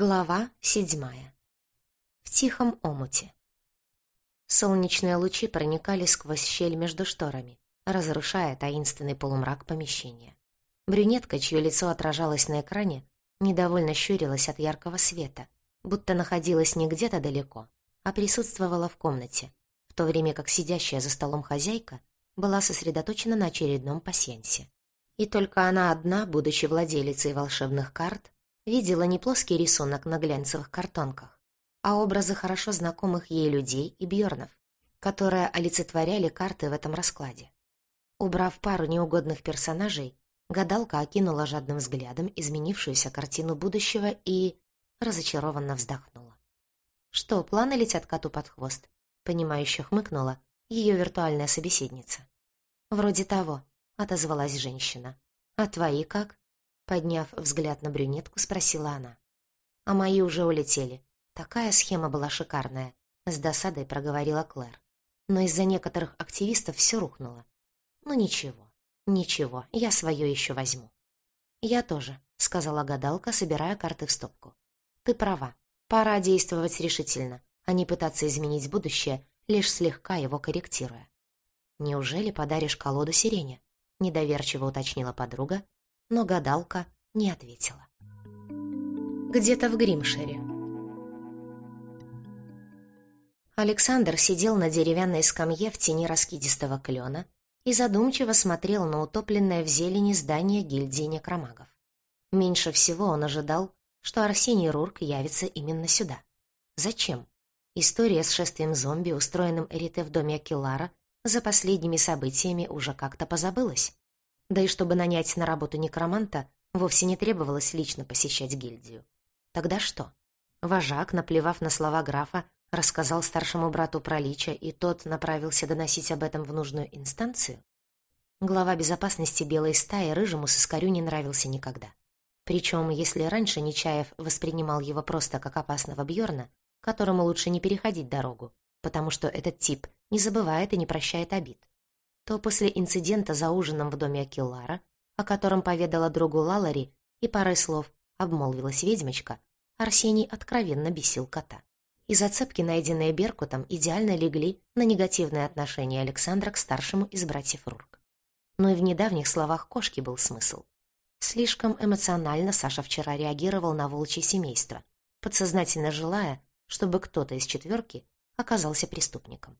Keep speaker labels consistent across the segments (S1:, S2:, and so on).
S1: Глава седьмая. В тихом омуте. Солнечные лучи проникали сквозь щель между шторами, разрушая таинственный полумрак помещения. Брюнетка, чье лицо отражалось на экране, недовольно щурилась от яркого света, будто находилась не где-то далеко, а присутствовала в комнате, в то время как сидящая за столом хозяйка была сосредоточена на очередном пасьянсе. И только она одна, будучи владелицей волшебных карт, видела не плоский рисунок на глянцевых картонках, а образы хорошо знакомых ей людей и бьорнов, которые олицетворяли карты в этом раскладе. Убрав пару неугодных персонажей, гадалка окинула жадным взглядом изменившуюся картину будущего и разочарованно вздохнула. «Что, планы летят коту под хвост?» — понимающе хмыкнула ее виртуальная собеседница. «Вроде того», — отозвалась женщина. «А твои как?» Подняв взгляд на брюнетку, спросила она. «А мои уже улетели. Такая схема была шикарная», — с досадой проговорила Клэр. «Но из-за некоторых активистов все рухнуло. Ну ничего, ничего, я свое еще возьму». «Я тоже», — сказала гадалка, собирая карты в стопку. «Ты права. Пора действовать решительно, а не пытаться изменить будущее, лишь слегка его корректируя». «Неужели подаришь колоду сирене?» — недоверчиво уточнила подруга, но гадалка не ответила. Где-то в Гримшире. Александр сидел на деревянной скамье в тени раскидистого клена и задумчиво смотрел на утопленное в зелени здание гильдии некромагов. Меньше всего он ожидал, что Арсений Рурк явится именно сюда. Зачем? История с шествием зомби, устроенным Эрите в доме Акилара, за последними событиями уже как-то позабылась. Да и чтобы нанять на работу некроманта, вовсе не требовалось лично посещать гильдию. Тогда что? Вожак, наплевав на слова графа, рассказал старшему брату про Лича, и тот направился доносить об этом в нужную инстанцию? Глава безопасности белой стаи рыжему сыскарю не нравился никогда. Причем, если раньше Нечаев воспринимал его просто как опасного Бьорна, которому лучше не переходить дорогу, потому что этот тип не забывает и не прощает обид, то после инцидента за ужином в доме Акиллара, о котором поведала другу Лалари и парой слов обмолвилась ведьмочка, Арсений откровенно бесил кота. И зацепки, найденные Беркутом, идеально легли на негативное отношение Александра к старшему из братьев Рурк. Но и в недавних словах кошки был смысл. Слишком эмоционально Саша вчера реагировал на волчье семейство, подсознательно желая, чтобы кто-то из четверки оказался преступником.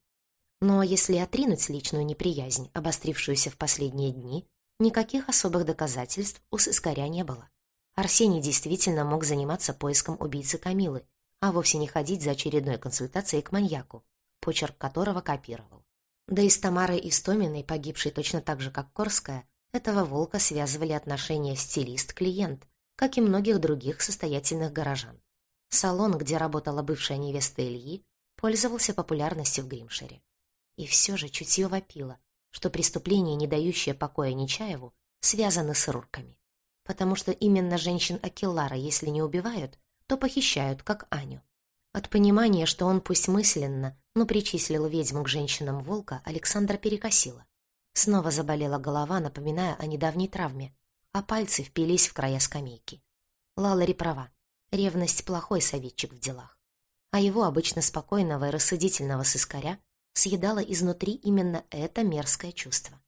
S1: Но если отринуть личную неприязнь, обострившуюся в последние дни, никаких особых доказательств у сыскаря не было. Арсений действительно мог заниматься поиском убийцы Камилы, а вовсе не ходить за очередной консультацией к маньяку, почерк которого копировал. Да и с Тамарой Истоминой, погибшей точно так же, как Корская, этого волка связывали отношения стилист-клиент, как и многих других состоятельных горожан. Салон, где работала бывшая невеста Ильи, пользовался популярностью в Гримшире. И все же чутье вопило, что преступление, не дающее покоя Нечаеву, связано с рурками. Потому что именно женщин Акеллара, если не убивают, то похищают, как Аню. От понимания, что он пусть мысленно, но причислил ведьму к женщинам волка, Александра перекосила. Снова заболела голова, напоминая о недавней травме, а пальцы впились в края скамейки. Лалари права. Ревность — плохой советчик в делах. А его обычно спокойного и рассудительного сыскаря съедало изнутри именно это мерзкое чувство.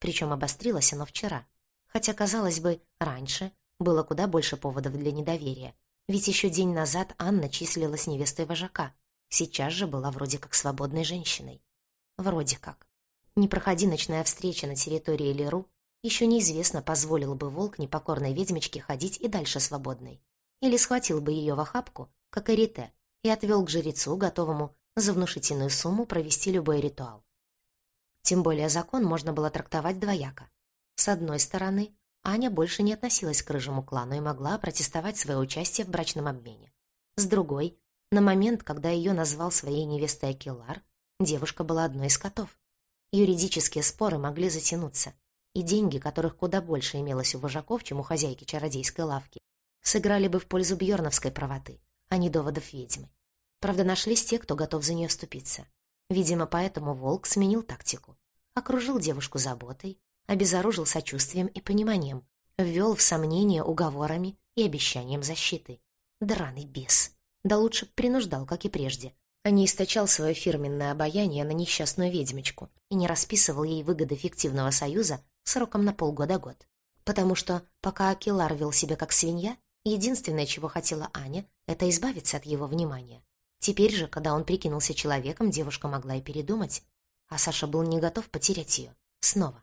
S1: Причем обострилось оно вчера, хотя, казалось бы, раньше было куда больше поводов для недоверия, ведь еще день назад Анна числилась невестой вожака, сейчас же была вроде как свободной женщиной. Вроде как. Не проходи ночная встреча на территории Леру, еще неизвестно, позволил бы волк непокорной ведьмочке ходить и дальше свободной. Или схватил бы ее в охапку, как Эрите, и отвел к жрецу, готовому за внушительную сумму провести любой ритуал. Тем более закон можно было трактовать двояко. С одной стороны, Аня больше не относилась к рыжему клану и могла протестовать свое участие в брачном обмене. С другой, на момент, когда ее назвал своей невестой Акилар, девушка была одной из котов. Юридические споры могли затянуться, и деньги, которых куда больше имелось у вожаков, чем у хозяйки чародейской лавки, сыграли бы в пользу бьерновской правоты, а не доводов ведьмы. Правда, нашлись те, кто готов за нее вступиться. Видимо, поэтому волк сменил тактику. Окружил девушку заботой, обезоружил сочувствием и пониманием, ввел в сомнение уговорами и обещанием защиты. Драный бес. Да лучше принуждал, как и прежде, а не источал свое фирменное обаяние на несчастную ведьмочку и не расписывал ей выгоды фиктивного союза сроком на полгода-год. Потому что, пока Акилар вел себя как свинья, единственное, чего хотела Аня, это избавиться от его внимания. Теперь же, когда он прикинулся человеком, девушка могла и передумать. А Саша был не готов потерять ее. Снова.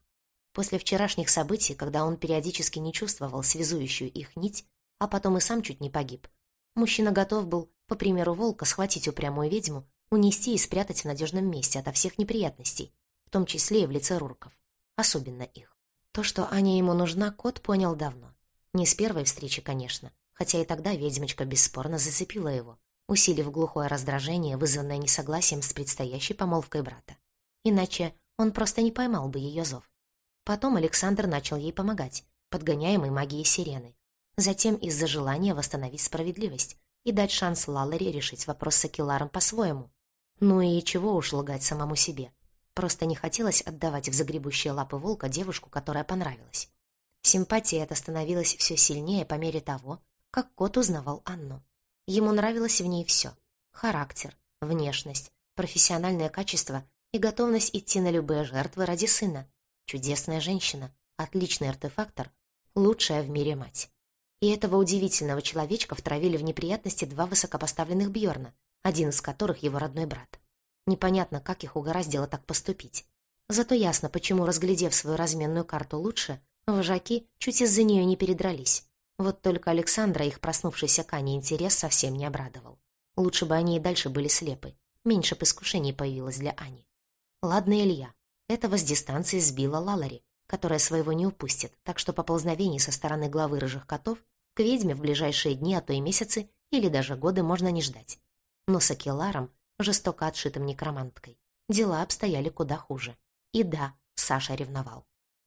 S1: После вчерашних событий, когда он периодически не чувствовал связующую их нить, а потом и сам чуть не погиб, мужчина готов был, по примеру волка, схватить упрямую ведьму, унести и спрятать в надежном месте ото всех неприятностей, в том числе и в лице рурков. Особенно их. То, что Аня ему нужна, кот понял давно. Не с первой встречи, конечно, хотя и тогда ведьмочка бесспорно зацепила его, усилив глухое раздражение, вызванное несогласием с предстоящей помолвкой брата. Иначе он просто не поймал бы ее зов. Потом Александр начал ей помогать, подгоняемый магией сирены. Затем из-за желания восстановить справедливость и дать шанс Лаларе решить вопрос с Акиларом по-своему. Ну и чего уж лгать самому себе. Просто не хотелось отдавать в загребущие лапы волка девушку, которая понравилась. Симпатия эта становилась все сильнее по мере того, как кот узнавал Анну. Ему нравилось в ней все — характер, внешность, профессиональное качество и готовность идти на любые жертвы ради сына. Чудесная женщина, отличный артефактор, лучшая в мире мать. И этого удивительного человечка втравили в неприятности два высокопоставленных Бьорна, один из которых его родной брат. Непонятно, как их угораздило так поступить. Зато ясно, почему, разглядев свою разменную карту лучше, вожаки чуть из-за нее не передрались. Вот только Александра их проснувшийся к Ане интерес совсем не обрадовал. Лучше бы они и дальше были слепы. Меньше бы искушений появилось для Ани. Ладно, Илья. Этого с дистанции сбила Лалари, которая своего не упустит, так что поползновений со стороны главы рыжих котов к ведьме в ближайшие дни, а то и месяцы или даже годы можно не ждать. Но с Акеларом жестоко отшитым некроманткой. Дела обстояли куда хуже. И да, Саша ревновал.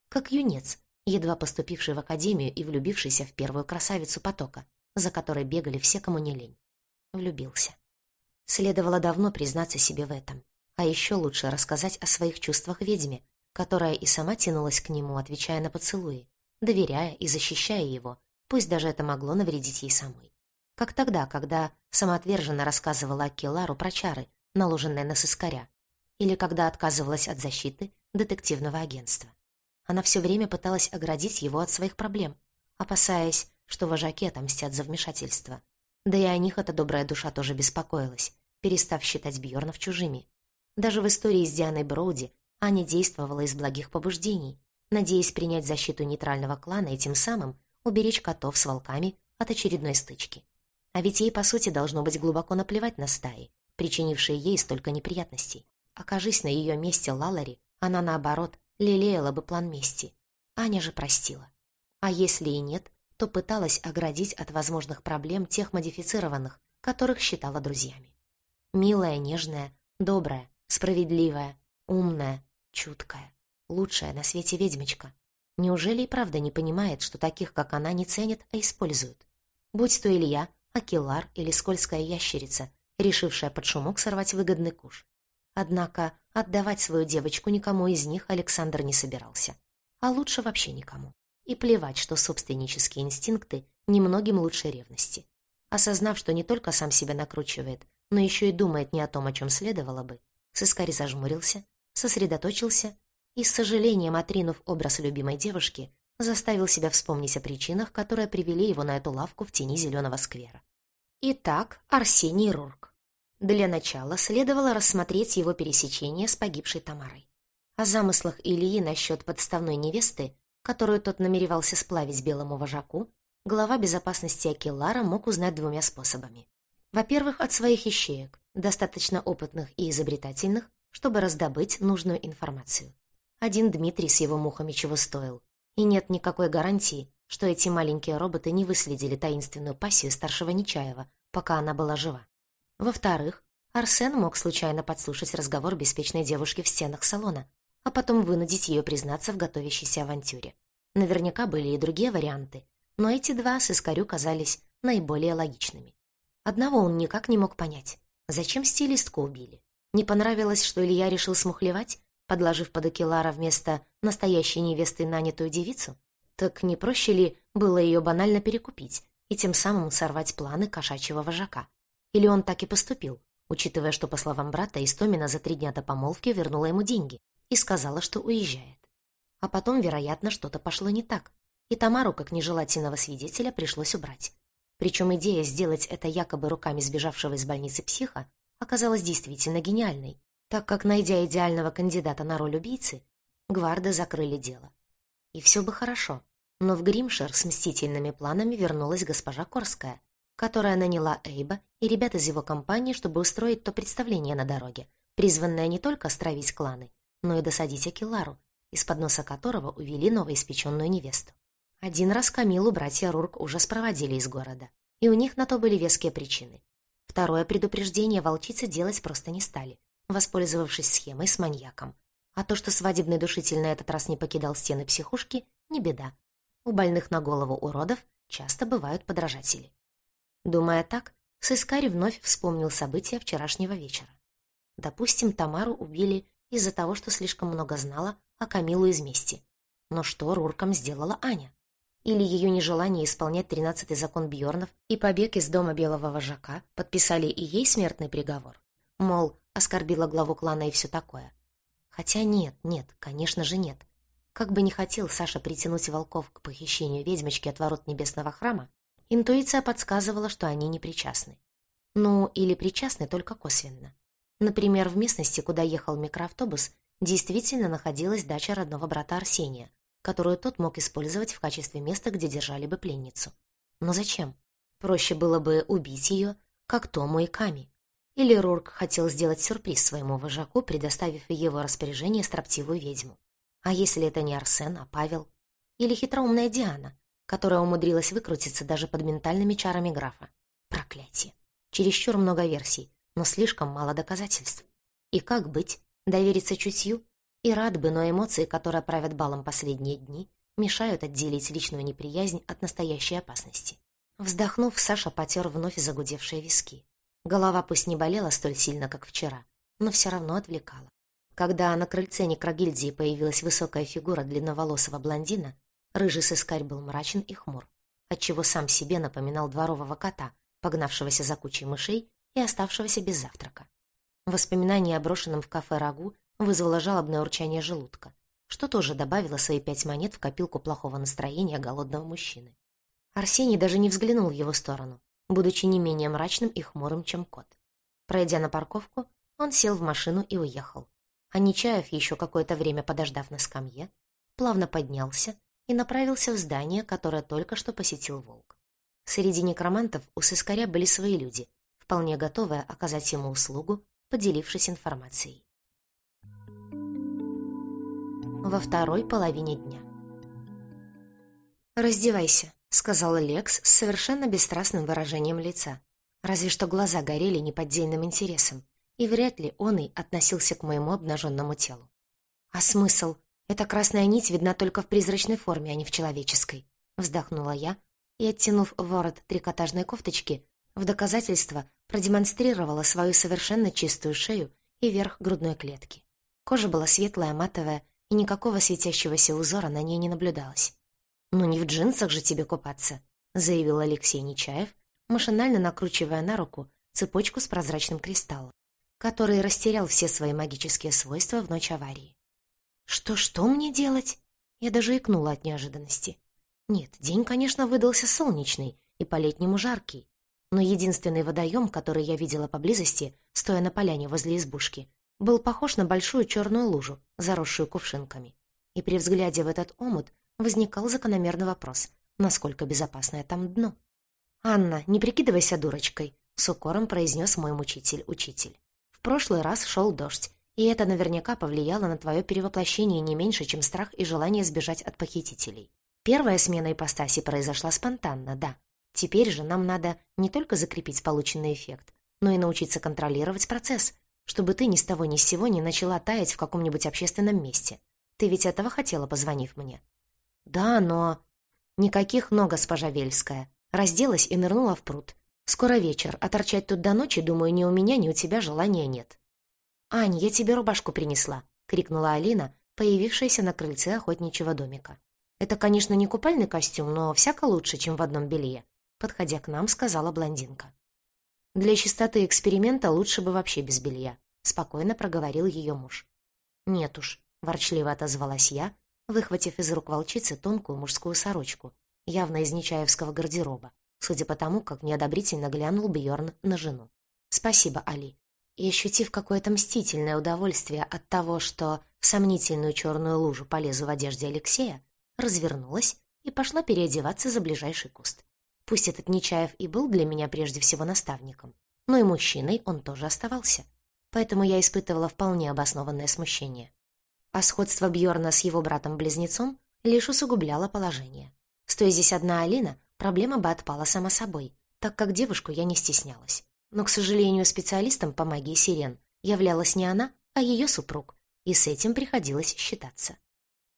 S1: Как юнец, едва поступивший в академию и влюбившийся в первую красавицу потока, за которой бегали все, кому не лень. Влюбился. Следовало давно признаться себе в этом. А еще лучше рассказать о своих чувствах ведьме, которая и сама тянулась к нему, отвечая на поцелуи, доверяя и защищая его, пусть даже это могло навредить ей самой. Как тогда, когда самоотверженно рассказывала Акелару про чары, наложенные на сыскаря, или когда отказывалась от защиты детективного агентства. Она все время пыталась оградить его от своих проблем, опасаясь, что вожаки отомстят за вмешательство. Да и о них эта добрая душа тоже беспокоилась, перестав считать Бьорнов чужими. Даже в истории с Дианой Броуди Аня действовала из благих побуждений, надеясь принять защиту нейтрального клана и тем самым уберечь котов с волками от очередной стычки. А ведь ей, по сути, должно быть глубоко наплевать на стаи, причинившие ей столько неприятностей. Окажись на ее месте Лалари, она, наоборот, лелеяла бы план мести. Аня же простила. А если и нет, то пыталась оградить от возможных проблем тех модифицированных, которых считала друзьями. Милая, нежная, добрая, справедливая, умная, чуткая, лучшая на свете ведьмочка. Неужели и правда не понимает, что таких, как она, не ценят, а используют? Будь то Илья, акелар или скользкая ящерица, решившая под шумок сорвать выгодный куш. Однако отдавать свою девочку никому из них Александр не собирался. А лучше вообще никому. И плевать, что собственнические инстинкты немногим лучше ревности. Осознав, что не только сам себя накручивает, но еще и думает не о том, о чем следовало бы, Сыскарь зажмурился, сосредоточился и, с сожалением отринув образ любимой девушки, заставил себя вспомнить о причинах, которые привели его на эту лавку в тени зеленого сквера. Итак, Арсений Рурк. Для начала следовало рассмотреть его пересечение с погибшей Тамарой. О замыслах Ильи насчет подставной невесты, которую тот намеревался сплавить белому вожаку, глава безопасности Акеллара мог узнать двумя способами. Во-первых, от своих ищеек, достаточно опытных и изобретательных, чтобы раздобыть нужную информацию. Один Дмитрий с его мухами чего стоил, и нет никакой гарантии, что эти маленькие роботы не выследили таинственную пассию старшего Нечаева, пока она была жива. Во-вторых, Арсен мог случайно подслушать разговор беспечной девушки в стенах салона, а потом вынудить ее признаться в готовящейся авантюре. Наверняка были и другие варианты, но эти два с Искарю казались наиболее логичными. Одного он никак не мог понять. Зачем стилистку убили? Не понравилось, что Илья решил смухлевать, подложив под Акелара вместо настоящей невесты нанятую девицу? Так не проще ли было ее банально перекупить, и тем самым сорвать планы кошачьего вожака. Или он так и поступил, учитывая, что, по словам брата, Истомина за три дня до помолвки вернула ему деньги и сказала, что уезжает. А потом, вероятно, что-то пошло не так, и Тамару, как нежелательного свидетеля, пришлось убрать. Причем идея сделать это якобы руками сбежавшего из больницы психа оказалась действительно гениальной, так как, найдя идеального кандидата на роль убийцы, гварды закрыли дело. И все бы хорошо, но в Гримшир с мстительными планами вернулась госпожа Корская, которая наняла Эйба и ребят из его компании, чтобы устроить то представление на дороге, призванное не только стравить кланы, но и досадить Акилару, из-под носа которого увели новоиспеченную невесту. Один раз Камилу братья Рурк уже спроводили из города, и у них на то были веские причины. Второе предупреждение волчицы делать просто не стали, воспользовавшись схемой с маньяком. А то, что свадебный душитель на этот раз не покидал стены психушки, не беда. У больных на голову уродов часто бывают подражатели. Думая так, Сыскарь вновь вспомнил события вчерашнего вечера. Допустим, Тамару убили из-за того, что слишком много знала о Камилу из мести. Но что Руркам сделала Аня? Или ее нежелание исполнять тринадцатый закон Бьорнов и побег из дома белого вожака подписали и ей смертный приговор? Мол, оскорбила главу клана и все такое. Хотя нет, нет, конечно же нет. Как бы не хотел Саша притянуть волков к похищению ведьмочки от ворот небесного храма, интуиция подсказывала, что они не причастны. Ну, или причастны только косвенно. Например, в местности, куда ехал микроавтобус, действительно находилась дача родного брата Арсения, которую тот мог использовать в качестве места, где держали бы пленницу. Но зачем? Проще было бы убить ее, как Тому и Ками. Или Рурк хотел сделать сюрприз своему вожаку, предоставив в его распоряжение строптивую ведьму. А если это не Арсен, а Павел? Или хитроумная Диана, которая умудрилась выкрутиться даже под ментальными чарами графа? Проклятие. Чересчур много версий, но слишком мало доказательств. И как быть? Довериться чутью? И рад бы, но эмоции, которые правят балом последние дни, мешают отделить личную неприязнь от настоящей опасности. Вздохнув, Саша потер вновь загудевшие виски. Голова пусть не болела столь сильно, как вчера, но все равно отвлекала. Когда на крыльце некрогильдии появилась высокая фигура длинноволосого блондина, рыжий сыскарь был мрачен и хмур, отчего сам себе напоминал дворового кота, погнавшегося за кучей мышей и оставшегося без завтрака. Воспоминание о брошенном в кафе рагу вызвало жалобное урчание желудка, что тоже добавило свои пять монет в копилку плохого настроения голодного мужчины. Арсений даже не взглянул в его сторону, будучи не менее мрачным и хмурым, чем кот. Пройдя на парковку, он сел в машину и уехал. А Нечаев, еще какое-то время подождав на скамье, плавно поднялся и направился в здание, которое только что посетил волк. Среди некромантов у сыскаря были свои люди, вполне готовые оказать ему услугу, поделившись информацией. Во второй половине дня. «Раздевайся», — сказал Лекс с совершенно бесстрастным выражением лица. Разве что глаза горели неподдельным интересом, и вряд ли он и относился к моему обнаженному телу. «А смысл? Эта красная нить видна только в призрачной форме, а не в человеческой», — вздохнула я и, оттянув ворот трикотажной кофточки, в доказательство продемонстрировала свою совершенно чистую шею и верх грудной клетки. Кожа была светлая, матовая, и никакого светящегося узора на ней не наблюдалось. «Ну не в джинсах же тебе купаться», — заявил Алексей Нечаев, машинально накручивая на руку цепочку с прозрачным кристаллом, который растерял все свои магические свойства в ночь аварии. «Что-что мне делать?» Я даже икнула от неожиданности. Нет, день, конечно, выдался солнечный и по-летнему жаркий, но единственный водоем, который я видела поблизости, стоя на поляне возле избушки, был похож на большую черную лужу, заросшую кувшинками. И при взгляде в этот омут возникал закономерный вопрос, насколько безопасное там дно. «Анна, не прикидывайся дурочкой», — с укором произнес мой мучитель-учитель. «В прошлый раз шел дождь, и это наверняка повлияло на твое перевоплощение не меньше, чем страх и желание сбежать от похитителей. Первая смена ипостаси произошла спонтанно, да. Теперь же нам надо не только закрепить полученный эффект, но и научиться контролировать процесс, чтобы ты ни с того ни с сего не начала таять в каком-нибудь общественном месте. Ты ведь этого хотела, позвонив мне?» «Да, но...» «Никаких «но», госпожа Вельская». Разделась и нырнула в пруд. «Скоро вечер, а торчать тут до ночи, думаю, ни у меня, ни у тебя желания нет». «Ань, я тебе рубашку принесла», — крикнула Алина, появившаяся на крыльце охотничьего домика. «Это, конечно, не купальный костюм, но всяко лучше, чем в одном белье. подходя к нам, сказала блондинка. «Для чистоты эксперимента лучше бы вообще без белья», — спокойно проговорил ее муж. «Нет уж», — ворчливо отозвалась я, выхватив из рук волчицы тонкую мужскую сорочку, явно из Нечаевского гардероба, судя по тому, как неодобрительно глянул Бьорн на жену. «Спасибо, Али». И ощутив какое-то мстительное удовольствие от того, что в сомнительную черную лужу полезу в одежде Алексея, развернулась и пошла переодеваться за ближайший куст. Пусть этот Нечаев и был для меня прежде всего наставником, но и мужчиной он тоже оставался. Поэтому я испытывала вполне обоснованное смущение. А сходство Бьорна с его братом-близнецом лишь усугубляло положение. Стоя здесь одна Алина, проблема бы отпала сама собой, так как девушку я не стеснялась. Но, к сожалению, специалистом по магии сирен являлась не она, а ее супруг, и с этим приходилось считаться.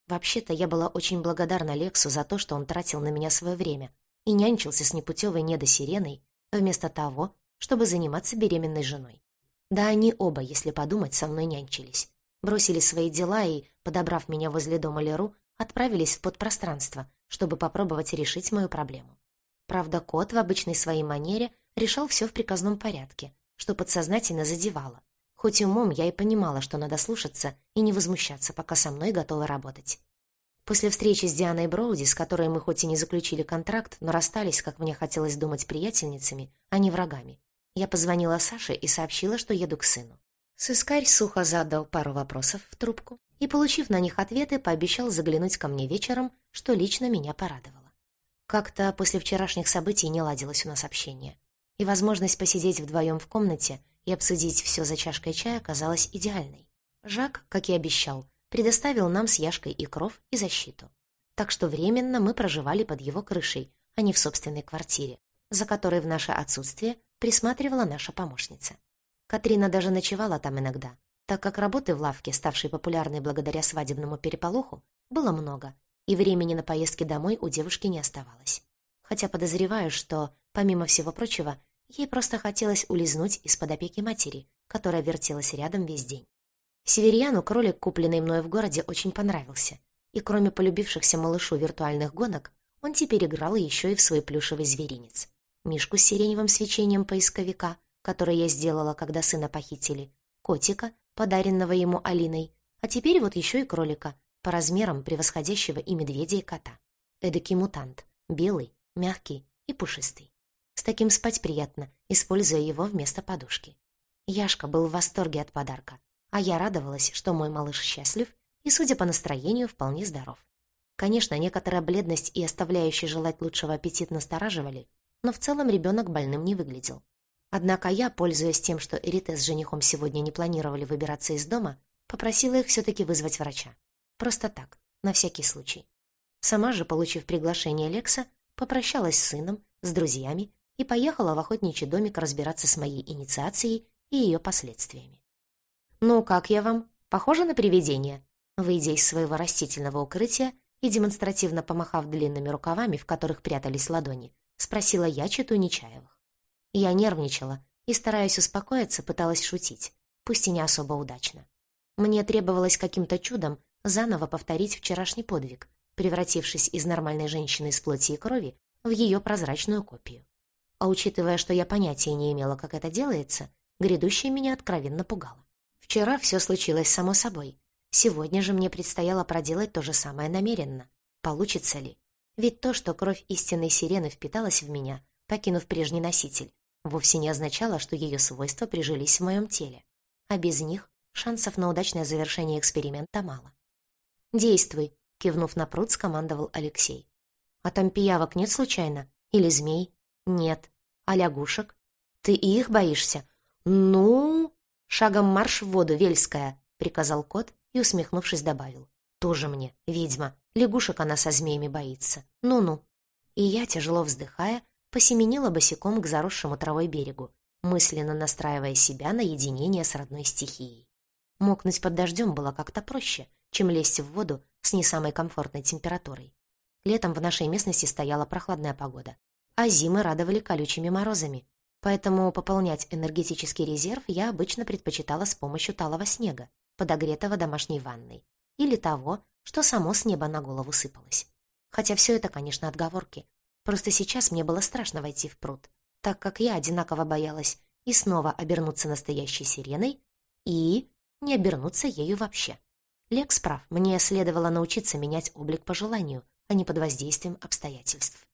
S1: Вообще-то я была очень благодарна Лексу за то, что он тратил на меня свое время, и нянчился с непутевой недосиреной, вместо того, чтобы заниматься беременной женой. Да они оба, если подумать, со мной нянчились. Бросили свои дела и, подобрав меня возле дома Леру, отправились в подпространство, чтобы попробовать решить мою проблему. Правда, кот в обычной своей манере решал все в приказном порядке, что подсознательно задевало. Хоть умом я и понимала, что надо слушаться и не возмущаться, пока со мной готовы работать. После встречи с Дианой Броуди, с которой мы хоть и не заключили контракт, но расстались, как мне хотелось думать, приятельницами, а не врагами, я позвонила Саше и сообщила, что еду к сыну. Сыскарь сухо задал пару вопросов в трубку и, получив на них ответы, пообещал заглянуть ко мне вечером, что лично меня порадовало. Как-то после вчерашних событий не ладилось у нас общение, и возможность посидеть вдвоем в комнате и обсудить все за чашкой чая казалась идеальной. Жак, как и обещал, предоставил нам с Яшкой и кров, и защиту. Так что временно мы проживали под его крышей, а не в собственной квартире, за которой в наше отсутствие присматривала наша помощница. Катрина даже ночевала там иногда, так как работы в лавке, ставшей популярной благодаря свадебному переполоху, было много, и времени на поездки домой у девушки не оставалось. Хотя подозреваю, что, помимо всего прочего, ей просто хотелось улизнуть из-под опеки матери, которая вертелась рядом весь день. Северьяну кролик, купленный мной в городе, очень понравился. И кроме полюбившихся малышу виртуальных гонок, он теперь играл еще и в свой плюшевый зверинец. Мишку с сиреневым свечением поисковика, который я сделала, когда сына похитили, котика, подаренного ему Алиной, а теперь вот еще и кролика, по размерам превосходящего и медведя, и кота. Эдакий мутант, белый, мягкий и пушистый. С таким спать приятно, используя его вместо подушки. Яшка был в восторге от подарка, а я радовалась, что мой малыш счастлив и, судя по настроению, вполне здоров. Конечно, некоторая бледность и оставляющий желать лучшего аппетит настораживали, но в целом ребенок больным не выглядел. Однако я, пользуясь тем, что Эрите с женихом сегодня не планировали выбираться из дома, попросила их все-таки вызвать врача. Просто так, на всякий случай. Сама же, получив приглашение Лекса, попрощалась с сыном, с друзьями и поехала в охотничий домик разбираться с моей инициацией и ее последствиями. «Ну, как я вам? Похоже на привидение?» Выйдя из своего растительного укрытия и демонстративно помахав длинными рукавами, в которых прятались ладони, спросила я читу Нечаевых. Я нервничала и, стараясь успокоиться, пыталась шутить, пусть и не особо удачно. Мне требовалось каким-то чудом заново повторить вчерашний подвиг, превратившись из нормальной женщины из плоти и крови в ее прозрачную копию. А учитывая, что я понятия не имела, как это делается, грядущее меня откровенно пугало. Вчера все случилось само собой. Сегодня же мне предстояло проделать то же самое намеренно. Получится ли? Ведь то, что кровь истинной сирены впиталась в меня, покинув прежний носитель, вовсе не означало, что ее свойства прижились в моем теле. А без них шансов на удачное завершение эксперимента мало. «Действуй», — кивнув на пруд, скомандовал Алексей. «А там пиявок нет случайно? Или змей?» «Нет. А лягушек? Ты и их боишься?» «Ну...» «Шагом марш в воду, Вельская!» — приказал кот и, усмехнувшись, добавил. «Тоже мне, ведьма. Лягушек она со змеями боится. Ну-ну». И я, тяжело вздыхая, посеменила босиком к заросшему травой берегу, мысленно настраивая себя на единение с родной стихией. Мокнуть под дождем было как-то проще, чем лезть в воду с не самой комфортной температурой. Летом в нашей местности стояла прохладная погода, а зимы радовали колючими морозами, Поэтому пополнять энергетический резерв я обычно предпочитала с помощью талого снега, подогретого домашней ванной, или того, что само с неба на голову сыпалось. Хотя все это, конечно, отговорки. Просто сейчас мне было страшно войти в пруд, так как я одинаково боялась и снова обернуться настоящей сиреной, и не обернуться ею вообще. Лекс прав, мне следовало научиться менять облик по желанию, а не под воздействием обстоятельств.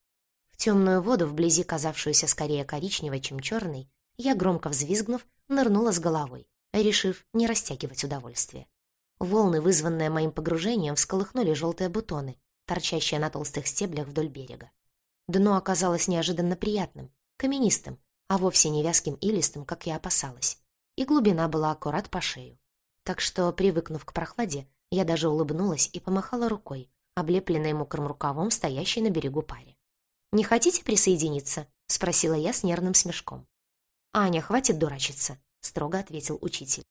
S1: Темную воду, вблизи казавшуюся скорее коричневой, чем черной, я, громко взвизгнув, нырнула с головой, решив не растягивать удовольствие. Волны, вызванные моим погружением, всколыхнули желтые бутоны, торчащие на толстых стеблях вдоль берега. Дно оказалось неожиданно приятным, каменистым, а вовсе не вязким и листым, как я опасалась. И глубина была аккурат по шею. Так что, привыкнув к прохладе, я даже улыбнулась и помахала рукой, облепленной мокрым рукавом, стоящей на берегу паре. «Не хотите присоединиться?» — спросила я с нервным смешком. «Аня, хватит дурачиться», — строго ответил учитель.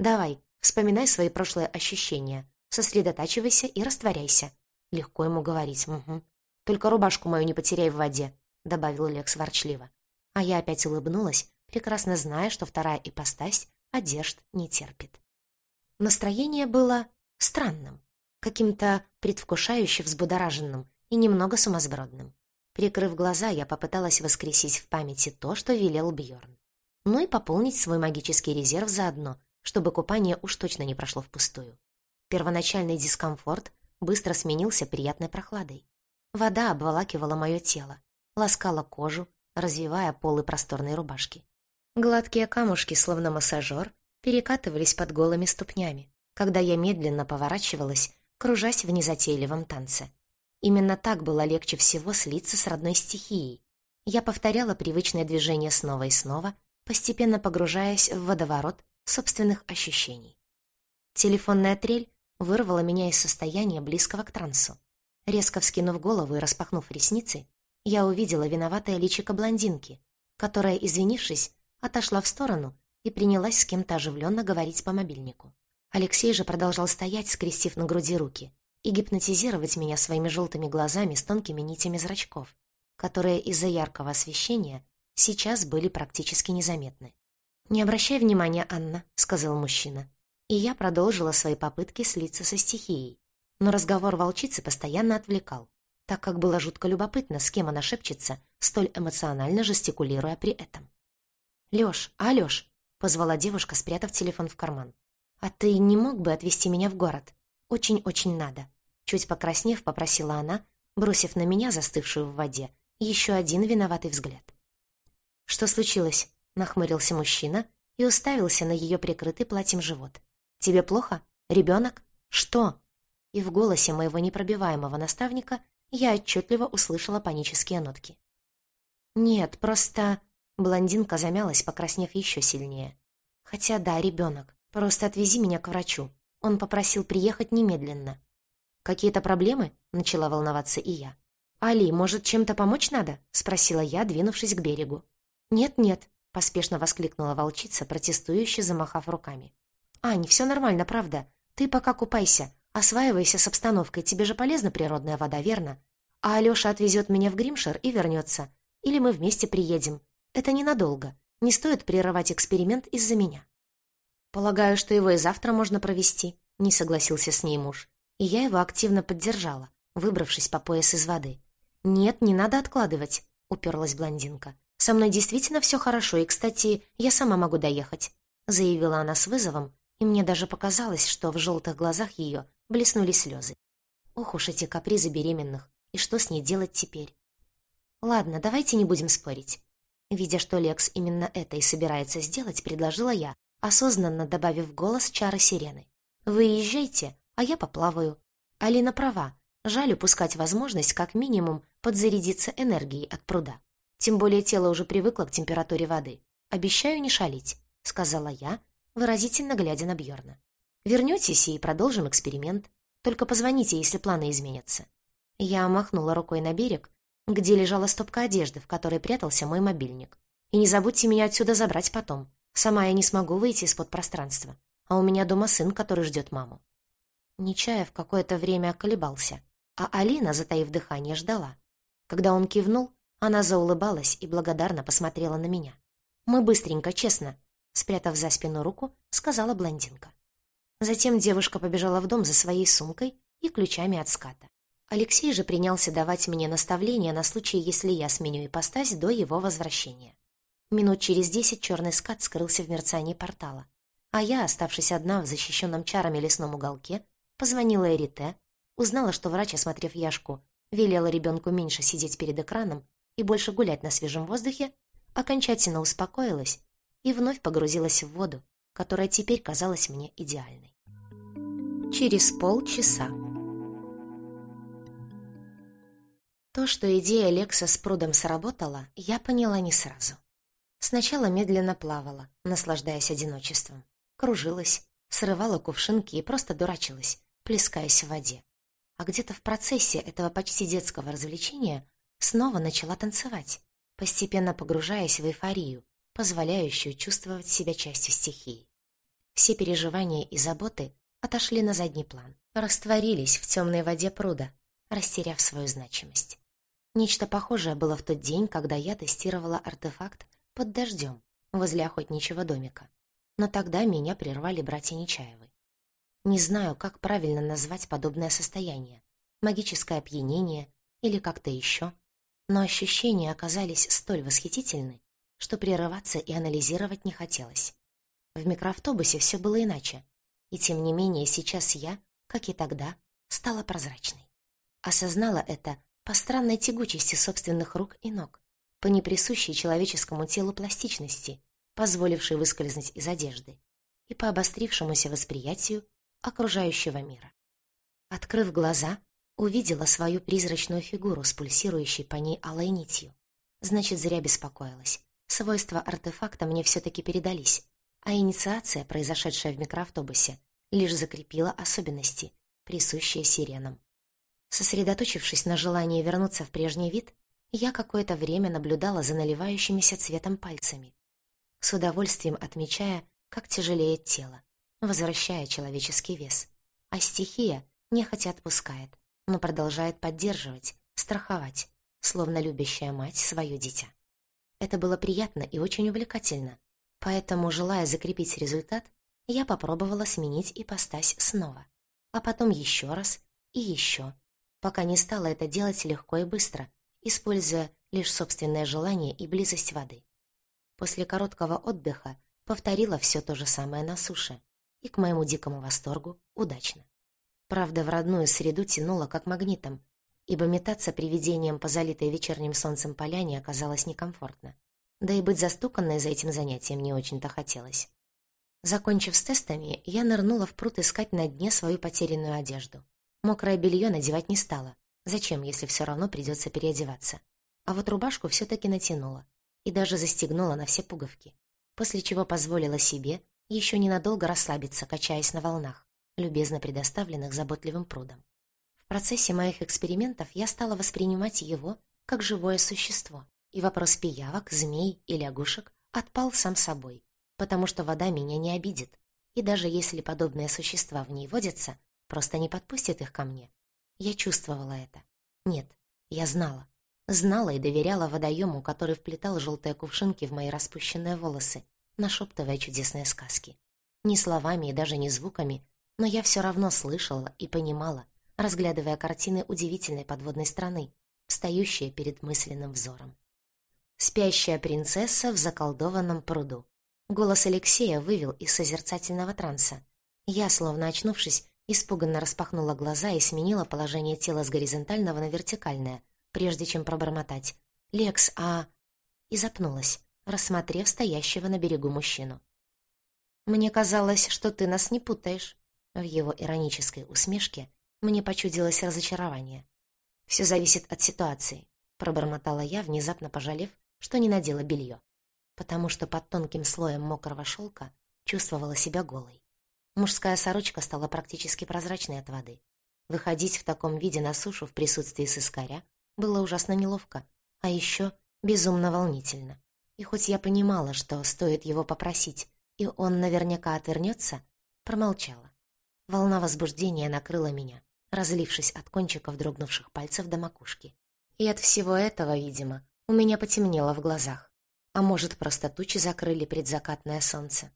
S1: «Давай, вспоминай свои прошлые ощущения, сосредотачивайся и растворяйся». Легко ему говорить, угу. Только рубашку мою не потеряй в воде», — добавил Лекс ворчливо. А я опять улыбнулась, прекрасно зная, что вторая ипостась одежд не терпит. Настроение было странным, каким-то предвкушающе взбудораженным и немного сумасбродным. Прикрыв глаза, я попыталась воскресить в памяти то, что велел Бьорн. Ну и пополнить свой магический резерв заодно, чтобы купание уж точно не прошло впустую. Первоначальный дискомфорт быстро сменился приятной прохладой. Вода обволакивала мое тело, ласкала кожу, развивая полы просторной рубашки. Гладкие камушки, словно массажер, перекатывались под голыми ступнями, когда я медленно поворачивалась, кружась в незатейливом танце. Именно так было легче всего слиться с родной стихией. Я повторяла привычное движение снова и снова, постепенно погружаясь в водоворот собственных ощущений. Телефонная трель вырвала меня из состояния близкого к трансу. Резко вскинув голову и распахнув ресницы, я увидела виноватое личико блондинки, которая, извинившись, отошла в сторону и принялась с кем-то оживленно говорить по мобильнику. Алексей же продолжал стоять, скрестив на груди руки, и гипнотизировать меня своими желтыми глазами с тонкими нитями зрачков, которые из-за яркого освещения сейчас были практически незаметны. «Не обращай внимания, Анна», — сказал мужчина. И я продолжила свои попытки слиться со стихией, но разговор волчицы постоянно отвлекал, так как было жутко любопытно, с кем она шепчется, столь эмоционально жестикулируя при этом. «Лёш, а, Лёш?» — позвала девушка, спрятав телефон в карман. «А ты не мог бы отвезти меня в город? Очень-очень надо». Чуть покраснев, попросила она, бросив на меня, застывшую в воде, еще один виноватый взгляд. «Что случилось?» — нахмурился мужчина и уставился на ее прикрытый платьем живот. «Тебе плохо? Ребенок? Что?» и в голосе моего непробиваемого наставника я отчетливо услышала панические нотки. «Нет, просто...» Блондинка замялась, покраснев еще сильнее. «Хотя да, ребенок. Просто отвези меня к врачу. Он попросил приехать немедленно». «Какие-то проблемы?» — начала волноваться и я. «Али, может, чем-то помочь надо?» — спросила я, двинувшись к берегу. «Нет-нет», — поспешно воскликнула волчица, протестующе замахав руками. «Ань, все нормально, правда. Ты пока купайся. Осваивайся с обстановкой, тебе же полезна природная вода, верно? А Алёша отвезет меня в Гримшир и вернется. Или мы вместе приедем. Это ненадолго. Не стоит прерывать эксперимент из-за меня. Полагаю, что его и завтра можно провести, не согласился с ней муж. И я его активно поддержала, выбравшись по пояс из воды. Нет, не надо откладывать, уперлась блондинка. Со мной действительно все хорошо, и, кстати, я сама могу доехать, заявила она с вызовом, и мне даже показалось, что в желтых глазах ее блеснули слезы. Ох уж эти капризы беременных, и что с ней делать теперь? Ладно, давайте не будем спорить. Видя, что Лекс именно это и собирается сделать, предложила я, осознанно добавив голос чары сирены. «Вы езжайте, а я поплаваю». Алина права. Жаль упускать возможность как минимум подзарядиться энергией от пруда. Тем более тело уже привыкло к температуре воды. «Обещаю не шалить», — сказала я, выразительно глядя на Бьорна. Вернетесь и продолжим эксперимент. Только позвоните, если планы изменятся». Я махнула рукой на берег, где лежала стопка одежды, в которой прятался мой мобильник. «И не забудьте меня отсюда забрать потом. Сама я не смогу выйти из-под пространства. А у меня дома сын, который ждет маму». Нечаев какое-то время колебался, а Алина, затаив дыхание, ждала. Когда он кивнул, она заулыбалась и благодарно посмотрела на меня. «Мы быстренько, честно», — спрятав за спину руку, сказала блондинка. Затем девушка побежала в дом за своей сумкой и ключами от ската. Алексей же принялся давать мне наставления на случай, если я сменю ипостась до его возвращения. Минут через десять черный скат скрылся в мерцании портала, а я, оставшись одна в защищенном чарами лесном уголке, позвонила Эрите, узнала, что врач, осмотрев Яшку, велела ребенку меньше сидеть перед экраном и больше гулять на свежем воздухе, окончательно успокоилась и вновь погрузилась в воду, которая теперь казалась мне идеальной. Через полчаса. То, что идея Лекса с прудом сработала, я поняла не сразу. Сначала медленно плавала, наслаждаясь одиночеством. Кружилась, срывала кувшинки и просто дурачилась, плескаясь в воде. А где-то в процессе этого почти детского развлечения снова начала танцевать, постепенно погружаясь в эйфорию, позволяющую чувствовать себя частью стихии. Все переживания и заботы отошли на задний план, растворились в темной воде пруда, растеряв свою значимость. Нечто похожее было в тот день, когда я тестировала артефакт под дождем возле охотничьего домика. Но тогда меня прервали братья Нечаевы. Не знаю, как правильно назвать подобное состояние. Магическое опьянение или как-то еще. Но ощущения оказались столь восхитительны, что прерываться и анализировать не хотелось. В микроавтобусе все было иначе. И тем не менее сейчас я, как и тогда, стала прозрачной. Осознала это по странной тягучести собственных рук и ног, по неприсущей человеческому телу пластичности, позволившей выскользнуть из одежды, и по обострившемуся восприятию окружающего мира. Открыв глаза, увидела свою призрачную фигуру с пульсирующей по ней алой нитью. Значит, зря беспокоилась. Свойства артефакта мне все-таки передались, а инициация, произошедшая в микроавтобусе, лишь закрепила особенности, присущие сиренам. Сосредоточившись на желании вернуться в прежний вид, я какое-то время наблюдала за наливающимися цветом пальцами, с удовольствием отмечая, как тяжелеет тело, возвращая человеческий вес. А стихия нехотя отпускает, но продолжает поддерживать, страховать, словно любящая мать свое дитя. Это было приятно и очень увлекательно, Поэтому, желая закрепить результат, я попробовала сменить ипостась снова, а потом еще раз и еще, пока не стала это делать легко и быстро, используя лишь собственное желание и близость воды. После короткого отдыха повторила все то же самое на суше, и, к моему дикому восторгу, удачно. Правда, в родную среду тянуло как магнитом, ибо метаться привидением по залитой вечерним солнцем поляне оказалось некомфортно. Да и быть застуканной за этим занятием не очень-то хотелось. Закончив с тестами, я нырнула в пруд искать на дне свою потерянную одежду. Мокрое белье надевать не стала. Зачем, если все равно придется переодеваться? А вот рубашку все-таки натянула и даже застегнула на все пуговки, после чего позволила себе еще ненадолго расслабиться, качаясь на волнах, любезно предоставленных заботливым прудом. В процессе моих экспериментов я стала воспринимать его как живое существо, и вопрос пиявок, змей и лягушек отпал сам собой, потому что вода меня не обидит, и даже если подобные существа в ней водятся, просто не подпустит их ко мне. Я чувствовала это. Нет, я знала. Знала и доверяла водоему, который вплетал желтые кувшинки в мои распущенные волосы, нашептывая чудесные сказки. Ни словами и даже не звуками, но я все равно слышала и понимала, разглядывая картины удивительной подводной страны, встающие перед мысленным взором. Спящая принцесса в заколдованном пруду. Голос Алексея вывел из созерцательного транса. Я, словно очнувшись, испуганно распахнула глаза и сменила положение тела с горизонтального на вертикальное, прежде чем пробормотать. «Лекс, а...» И запнулась, рассмотрев стоящего на берегу мужчину. «Мне казалось, что ты нас не путаешь». В его иронической усмешке мне почудилось разочарование. «Все зависит от ситуации», — пробормотала я, внезапно пожалев, что не надела белье, потому что под тонким слоем мокрого шелка чувствовала себя голой. Мужская сорочка стала практически прозрачной от воды. Выходить в таком виде на сушу в присутствии сыскаря было ужасно неловко, а еще безумно волнительно. И хоть я понимала, что стоит его попросить, и он наверняка отвернется, промолчала. Волна возбуждения накрыла меня, разлившись от кончиков дрогнувших пальцев до макушки. И от всего этого, видимо, у меня потемнело в глазах. А может, просто тучи закрыли предзакатное солнце.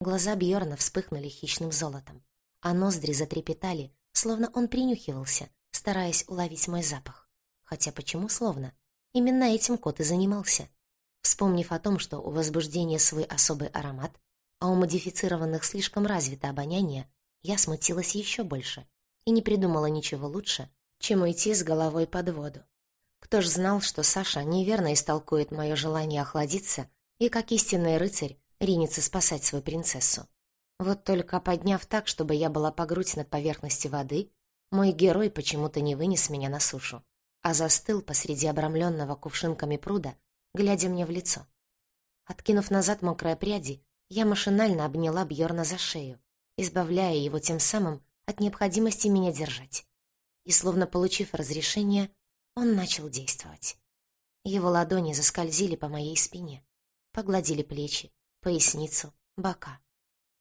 S1: Глаза Бьорна вспыхнули хищным золотом, а ноздри затрепетали, словно он принюхивался, стараясь уловить мой запах. Хотя почему словно? Именно этим кот и занимался. Вспомнив о том, что у возбуждения свой особый аромат, а у модифицированных слишком развито обоняние, я смутилась еще больше и не придумала ничего лучше, чем уйти с головой под воду. Кто ж знал, что Саша неверно истолкует мое желание охладиться и, как истинный рыцарь, ринется спасать свою принцессу. Вот только подняв так, чтобы я была по грудь над поверхностью воды, мой герой почему-то не вынес меня на сушу, а застыл посреди обрамленного кувшинками пруда, глядя мне в лицо. Откинув назад мокрые пряди, я машинально обняла Бьорна за шею, избавляя его тем самым от необходимости меня держать. И, словно получив разрешение, он начал действовать. Его ладони заскользили по моей спине, погладили плечи, поясницу, бока.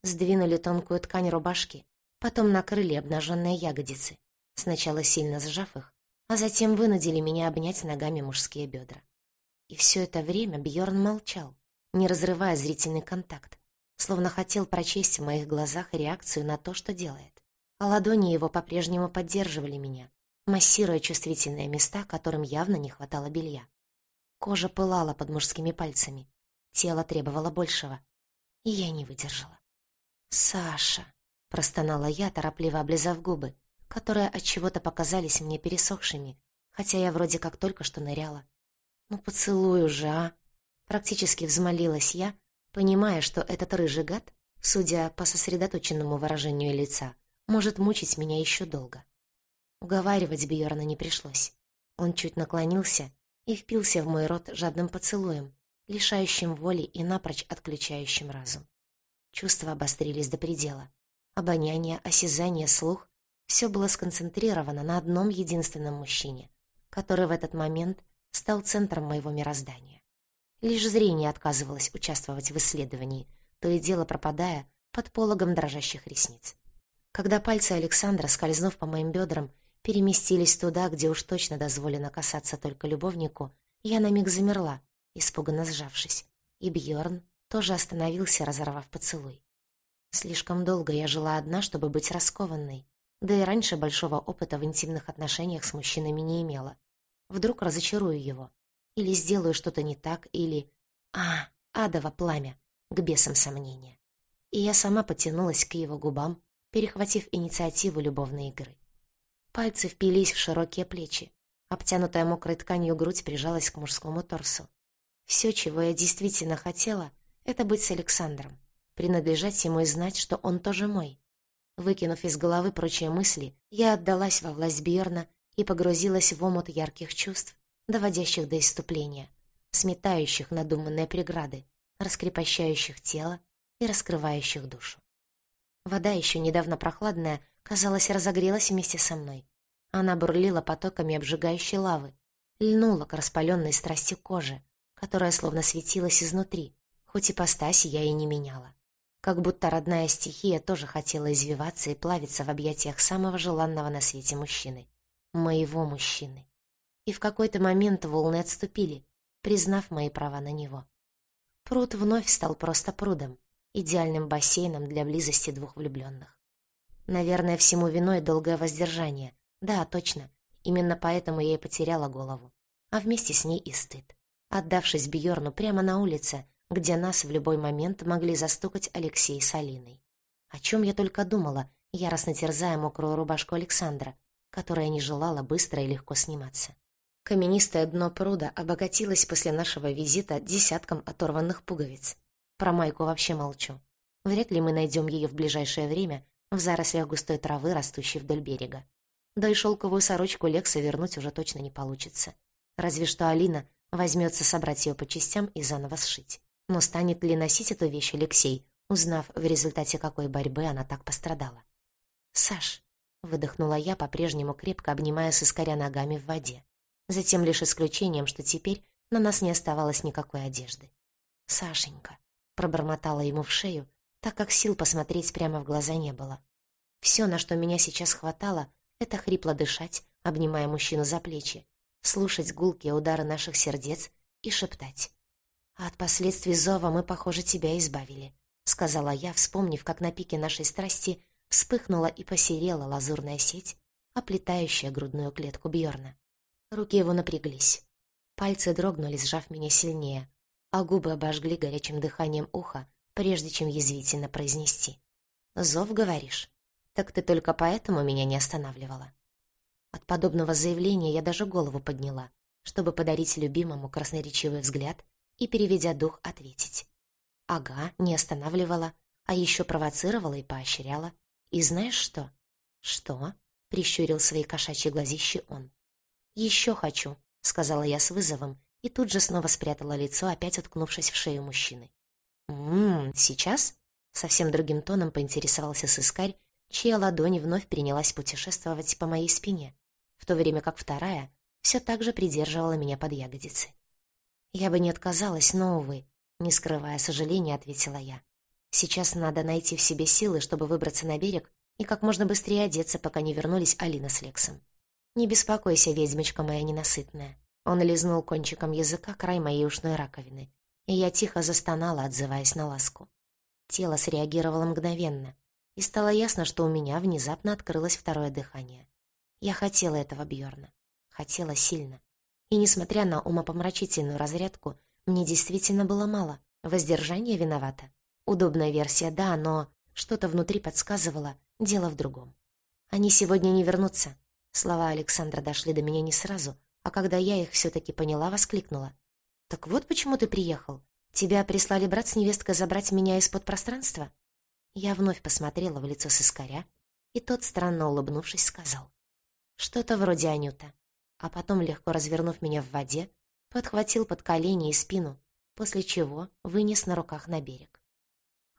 S1: Сдвинули тонкую ткань рубашки, потом накрыли обнаженные ягодицы, сначала сильно сжав их, а затем вынудили меня обнять ногами мужские бедра. И все это время Бьорн молчал, не разрывая зрительный контакт, словно хотел прочесть в моих глазах реакцию на то, что делает. А ладони его по-прежнему поддерживали меня, массируя чувствительные места, которым явно не хватало белья. Кожа пылала под мужскими пальцами, тело требовало большего, и я не выдержала. «Саша!» — простонала я, торопливо облизав губы, которые от чего то показались мне пересохшими, хотя я вроде как только что ныряла. «Ну поцелуй уже, а!» Практически взмолилась я, понимая, что этот рыжий гад, судя по сосредоточенному выражению лица, может мучить меня еще долго. Уговаривать Бьорна не пришлось. Он чуть наклонился и впился в мой рот жадным поцелуем, лишающим воли и напрочь отключающим разум. Чувства обострились до предела. Обоняние, осязание, слух — все было сконцентрировано на одном единственном мужчине, который в этот момент стал центром моего мироздания. Лишь зрение отказывалось участвовать в исследовании, то и дело пропадая под пологом дрожащих ресниц. Когда пальцы Александра, скользнув по моим бедрам, переместились туда, где уж точно дозволено касаться только любовнику, я на миг замерла, испуганно сжавшись, и Бьорн тоже остановился, разорвав поцелуй. Слишком долго я жила одна, чтобы быть раскованной, да и раньше большого опыта в интимных отношениях с мужчинами не имела. Вдруг разочарую его, или сделаю что-то не так, или... А, адово пламя, к бесам сомнения. И я сама потянулась к его губам, перехватив инициативу любовной игры. Пальцы впились в широкие плечи. Обтянутая мокрой тканью грудь прижалась к мужскому торсу. Все, чего я действительно хотела, это быть с Александром, принадлежать ему и знать, что он тоже мой. Выкинув из головы прочие мысли, я отдалась во власть Бьерна и погрузилась в омут ярких чувств, доводящих до иступления, сметающих надуманные преграды, раскрепощающих тело и раскрывающих душу. Вода, еще недавно прохладная, казалось, разогрелась вместе со мной. Она бурлила потоками обжигающей лавы, льнула к распаленной страсти кожи, которая словно светилась изнутри, хоть и постась я и не меняла. Как будто родная стихия тоже хотела извиваться и плавиться в объятиях самого желанного на свете мужчины. Моего мужчины и в какой-то момент волны отступили, признав мои права на него. Пруд вновь стал просто прудом, идеальным бассейном для близости двух влюбленных. Наверное, всему виной долгое воздержание. Да, точно. Именно поэтому я и потеряла голову. А вместе с ней и стыд. Отдавшись Бьорну прямо на улице, где нас в любой момент могли застукать Алексей с Алиной. О чем я только думала, яростно терзая мокрую рубашку Александра, которая не желала быстро и легко сниматься. Каменистое дно пруда обогатилось после нашего визита десятком оторванных пуговиц. Про майку вообще молчу. Вряд ли мы найдем ее в ближайшее время в зарослях густой травы, растущей вдоль берега. Да и шелковую сорочку Лекса вернуть уже точно не получится. Разве что Алина возьмется собрать ее по частям и заново сшить. Но станет ли носить эту вещь Алексей, узнав, в результате какой борьбы она так пострадала? «Саш», — выдохнула я, по-прежнему крепко обнимая сыскаря ногами в воде за тем лишь исключением, что теперь на нас не оставалось никакой одежды. «Сашенька», — пробормотала ему в шею, так как сил посмотреть прямо в глаза не было. Все, на что меня сейчас хватало, это хрипло дышать, обнимая мужчину за плечи, слушать гулкие удары наших сердец и шептать. «А от последствий зова мы, похоже, тебя избавили», — сказала я, вспомнив, как на пике нашей страсти вспыхнула и посерела лазурная сеть, оплетающая грудную клетку Бьорна. Руки его напряглись. Пальцы дрогнули, сжав меня сильнее, а губы обожгли горячим дыханием уха, прежде чем язвительно произнести. «Зов, говоришь? Так ты только поэтому меня не останавливала?» От подобного заявления я даже голову подняла, чтобы подарить любимому красноречивый взгляд и, переведя дух, ответить. «Ага, не останавливала, а еще провоцировала и поощряла. И знаешь что?» «Что?» — прищурил свои кошачьи глазищи он. «Еще хочу», — сказала я с вызовом, и тут же снова спрятала лицо, опять уткнувшись в шею мужчины. «Ммм, сейчас?» — совсем другим тоном поинтересовался сыскарь, чья ладонь вновь принялась путешествовать по моей спине, в то время как вторая все так же придерживала меня под ягодицы. «Я бы не отказалась, но, увы», — не скрывая сожаления, ответила я. «Сейчас надо найти в себе силы, чтобы выбраться на берег и как можно быстрее одеться, пока не вернулись Алина с Лексом. Не беспокойся, ведьмочка моя ненасытная». Он лизнул кончиком языка край моей ушной раковины, и я тихо застонала, отзываясь на ласку. Тело среагировало мгновенно, и стало ясно, что у меня внезапно открылось второе дыхание. Я хотела этого Бьорна, хотела сильно. И несмотря на умопомрачительную разрядку, мне действительно было мало. Воздержание виновато. Удобная версия, да, но что-то внутри подсказывало, дело в другом. Они сегодня не вернутся. Слова Александра дошли до меня не сразу, а когда я их все-таки поняла, воскликнула. «Так вот почему ты приехал. Тебя прислали брат с невесткой забрать меня из-под пространства?» Я вновь посмотрела в лицо сыскаря, и тот, странно улыбнувшись, сказал. «Что-то вроде Анюта». А потом, легко развернув меня в воде, подхватил под колени и спину, после чего вынес на руках на берег.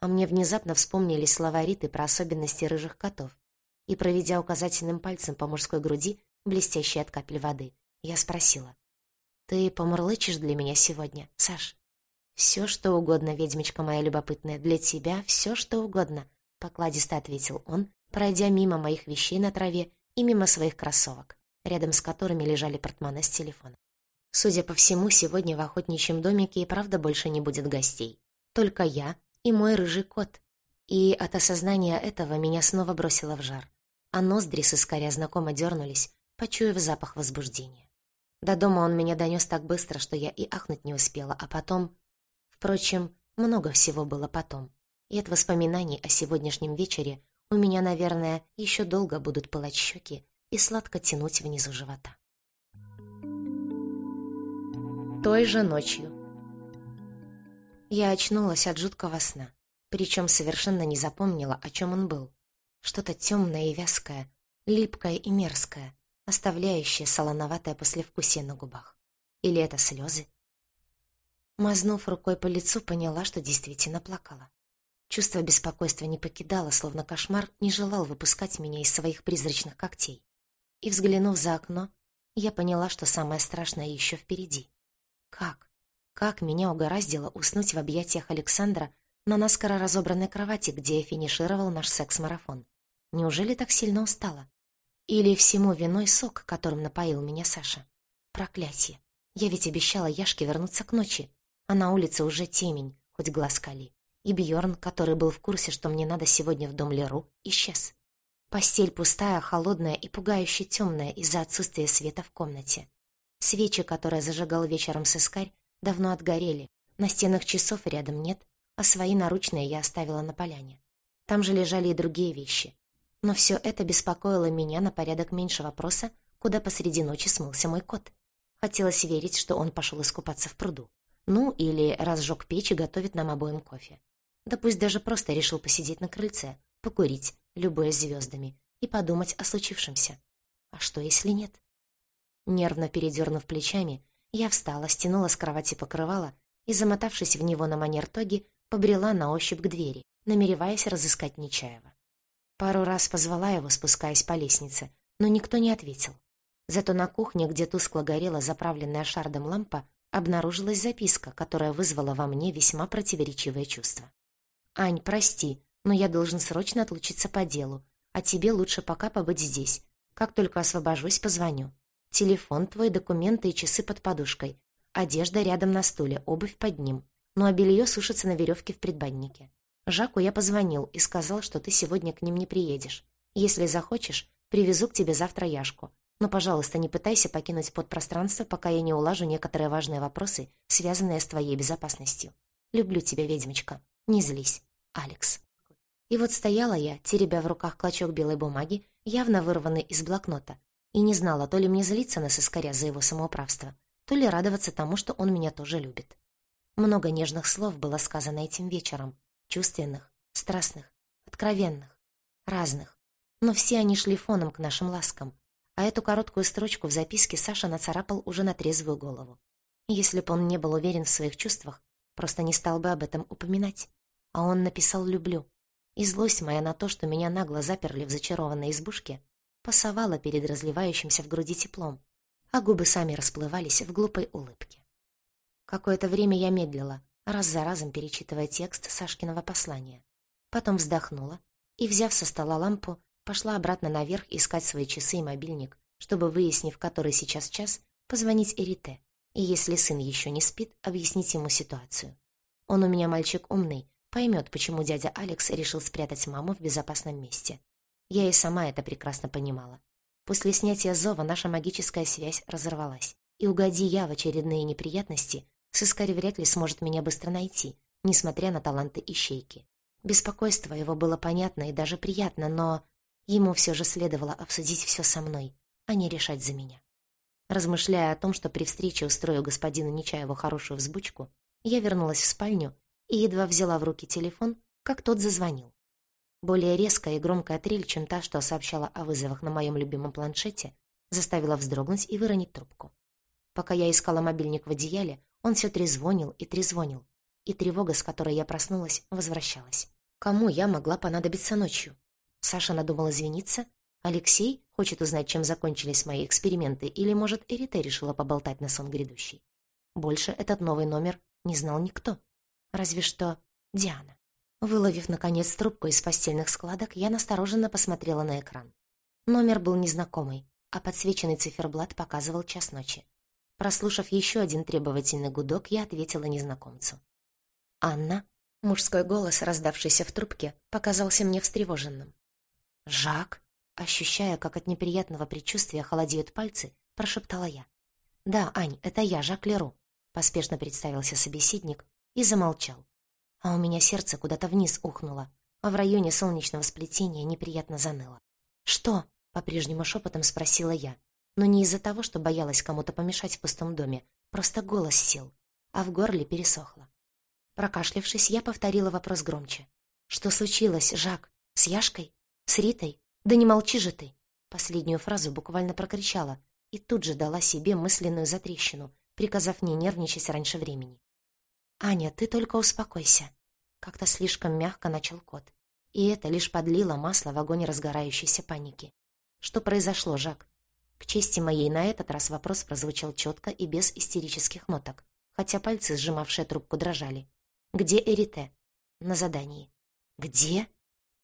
S1: А мне внезапно вспомнились слова Риты про особенности рыжих котов, и, проведя указательным пальцем по мужской груди, блестящей от капель воды, я спросила. «Ты помурлычешь для меня сегодня, Саш?» «Все, что угодно, ведьмочка моя любопытная, для тебя все, что угодно», — покладисто ответил он, пройдя мимо моих вещей на траве и мимо своих кроссовок, рядом с которыми лежали портмоне с телефоном. Судя по всему, сегодня в охотничьем домике и правда больше не будет гостей. Только я и мой рыжий кот. И от осознания этого меня снова бросило в жар, а ноздри с искоря знакомо дернулись, почуяв запах возбуждения. До дома он меня донес так быстро, что я и ахнуть не успела, а потом... Впрочем, много всего было потом. И от воспоминаний о сегодняшнем вечере у меня, наверное, еще долго будут пылать щеки и сладко тянуть внизу живота. Той же ночью. Я очнулась от жуткого сна, причем совершенно не запомнила, о чем он был. Что-то темное и вязкое, липкое и мерзкое, оставляющее солоноватое послевкусие на губах. Или это слезы? Мазнув рукой по лицу, поняла, что действительно плакала. Чувство беспокойства не покидало, словно кошмар не желал выпускать меня из своих призрачных когтей. И, взглянув за окно, я поняла, что самое страшное еще впереди. Как? Как меня угораздило уснуть в объятиях Александра на наскоро разобранной кровати, где финишировал наш секс-марафон? Неужели так сильно устала? Или всему виной сок, которым напоил меня Саша? Проклятие! Я ведь обещала Яшке вернуться к ночи, а на улице уже темень, хоть глаз кали. И Бьорн, который был в курсе, что мне надо сегодня в дом Леру, исчез. Постель пустая, холодная и пугающе темная из-за отсутствия света в комнате. Свечи, которые зажигал вечером сыскарь, давно отгорели. На стенах часов рядом нет, а свои наручные я оставила на поляне. Там же лежали и другие вещи. Но все это беспокоило меня на порядок меньше вопроса, куда посреди ночи смылся мой кот. Хотелось верить, что он пошел искупаться в пруду. Ну, или разжег печь и готовит нам обоим кофе. Да пусть даже просто решил посидеть на крыльце, покурить, любуясь звездами, и подумать о случившемся. А что, если нет? Нервно передернув плечами, я встала, стянула с кровати покрывало и, замотавшись в него на манер тоги, побрела на ощупь к двери, намереваясь разыскать Нечаева. Пару раз позвала его, спускаясь по лестнице, но никто не ответил. Зато на кухне, где тускло горела заправленная шардом лампа, обнаружилась записка, которая вызвала во мне весьма противоречивые чувства. «Ань, прости, но я должен срочно отлучиться по делу, а тебе лучше пока побыть здесь. Как только освобожусь, позвоню. Телефон твой, документы и часы под подушкой. Одежда рядом на стуле, обувь под ним. Ну а белье сушится на веревке в предбаннике. Жаку я позвонил и сказал, что ты сегодня к ним не приедешь. Если захочешь, Привезу к тебе завтра Яшку. Но, пожалуйста, не пытайся покинуть подпространство, пока я не улажу некоторые важные вопросы, связанные с твоей безопасностью. Люблю тебя, ведьмочка. Не злись. Алекс. И вот стояла я, теребя в руках клочок белой бумаги, явно вырванный из блокнота, и не знала, то ли мне злиться на сыскаря за его самоуправство, то ли радоваться тому, что он меня тоже любит. Много нежных слов было сказано этим вечером, чувственных, страстных, откровенных, разных, но все они шли фоном к нашим ласкам, а эту короткую строчку в записке Саша нацарапал уже на трезвую голову. Если бы он не был уверен в своих чувствах, просто не стал бы об этом упоминать. А он написал «люблю», и злость моя на то, что меня нагло заперли в зачарованной избушке, пасовала перед разливающимся в груди теплом, а губы сами расплывались в глупой улыбке. Какое-то время я медлила, раз за разом перечитывая текст Сашкиного послания. Потом вздохнула и, взяв со стола лампу, пошла обратно наверх искать свои часы и мобильник, чтобы, выяснив, который сейчас час, позвонить Эрите, и если сын еще не спит, объяснить ему ситуацию. Он у меня мальчик умный, поймет, почему дядя Алекс решил спрятать маму в безопасном месте. Я и сама это прекрасно понимала. После снятия зова наша магическая связь разорвалась. И угоди я в очередные неприятности, сыскарь вряд ли сможет меня быстро найти, несмотря на таланты ищейки. Беспокойство его было понятно и даже приятно, но ему все же следовало обсудить все со мной, а не решать за меня. Размышляя о том, что при встрече устрою господину Нечаеву хорошую взбучку, я вернулась в спальню и едва взяла в руки телефон, как тот зазвонил. Более резкая и громкая трель, чем та, что сообщала о вызовах на моем любимом планшете, заставила вздрогнуть и выронить трубку. Пока я искала мобильник в одеяле, он все трезвонил и трезвонил, и тревога, с которой я проснулась, возвращалась. Кому я могла понадобиться ночью? Саша надумал извиниться? Алексей хочет узнать, чем закончились мои эксперименты, или, может, Эрите решила поболтать на сон грядущий? Больше этот новый номер не знал никто. Разве что Диана. Выловив, наконец, трубку из постельных складок, я настороженно посмотрела на экран. Номер был незнакомый, а подсвеченный циферблат показывал час ночи. Прослушав еще один требовательный гудок, я ответила незнакомцу. «Анна?» Мужской голос, раздавшийся в трубке, показался мне встревоженным. «Жак?» Ощущая, как от неприятного предчувствия холодеют пальцы, прошептала я. «Да, Ань, это я, Жак Леру», — поспешно представился собеседник и замолчал а у меня сердце куда-то вниз ухнуло, а в районе солнечного сплетения неприятно заныло. «Что?» — по-прежнему шепотом спросила я, но не из-за того, что боялась кому-то помешать в пустом доме, просто голос сел, а в горле пересохло. Прокашлявшись, я повторила вопрос громче. «Что случилось, Жак? С Яшкой? С Ритой? Да не молчи же ты!» Последнюю фразу буквально прокричала и тут же дала себе мысленную затрещину, приказав не нервничать раньше времени. «Аня, ты только успокойся». Как-то слишком мягко начал кот. И это лишь подлило масло в огонь разгорающейся паники. «Что произошло, Жак?» К чести моей, на этот раз вопрос прозвучал четко и без истерических ноток, хотя пальцы, сжимавшие трубку, дрожали. «Где Эрите?» «На задании». «Где?»